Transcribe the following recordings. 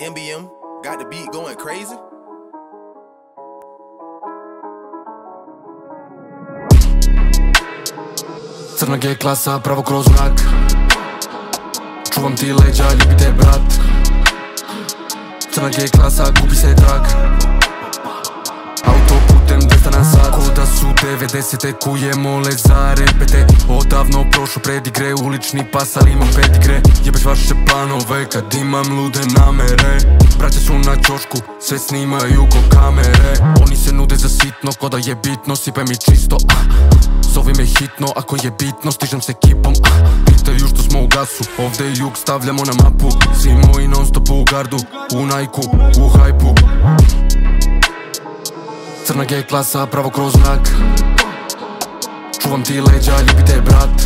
MBM got the beat going crazy. Crna G klasa pravo kroz mrak Čuvam ti leđa, ljubi te brat Crna G klasa, kupi se trak Autoputem 200 na sat Ko da su 90-te kujemo za repete. Odavno prošlo predigre, ulični pas ali imam pedigre Jebeš vaše planove kad imam lude namere. Braće su na čošku, sve snimaju ko kamere. Oni se nude za sitno, ko da je bitno, sipe mi čisto. Zovi me hitno, ako je bitno, stižem se ekipom ah, Pitaju što smo u gasu, ovdje jug stavljamo na mapu. Svi moji non stop u gardu, u najku, u hajpu Crna G klasa, pravo kroz mrak Čuvam ti leđa, ljubi te brat.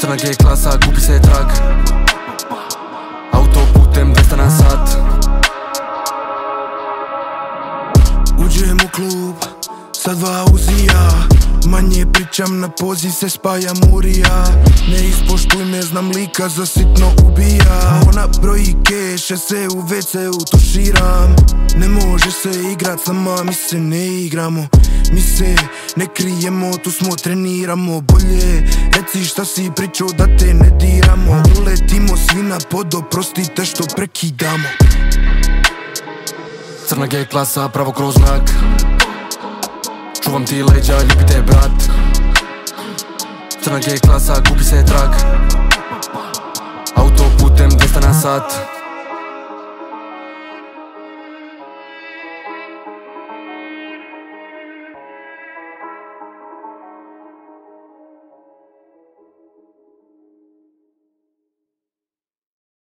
Crna G klasa, kupi se trag. Autoputem 200 na sat. Uđem u klub, sa dva uzija Manje pričam, na pozi se spaja murija. Ne ispoštuj me, znam lika za sitno ubija. Ona broji keše, se u WC utuširam. Ne može se igrat s nama, mi se ne igramo. Mi se ne krijemo, tu smo treniramo Bolje. Reci šta si pričao da te ne diramo. Uletimo svi na pod, oprostite što prekidamo. Crna G klasa, pravo kroz mrak Čuvam ti leđa, ljubi te brat Crna G klasa, kupi se trak Autoputem 200 na sat